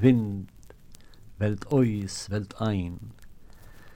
wind welt eus welt ein.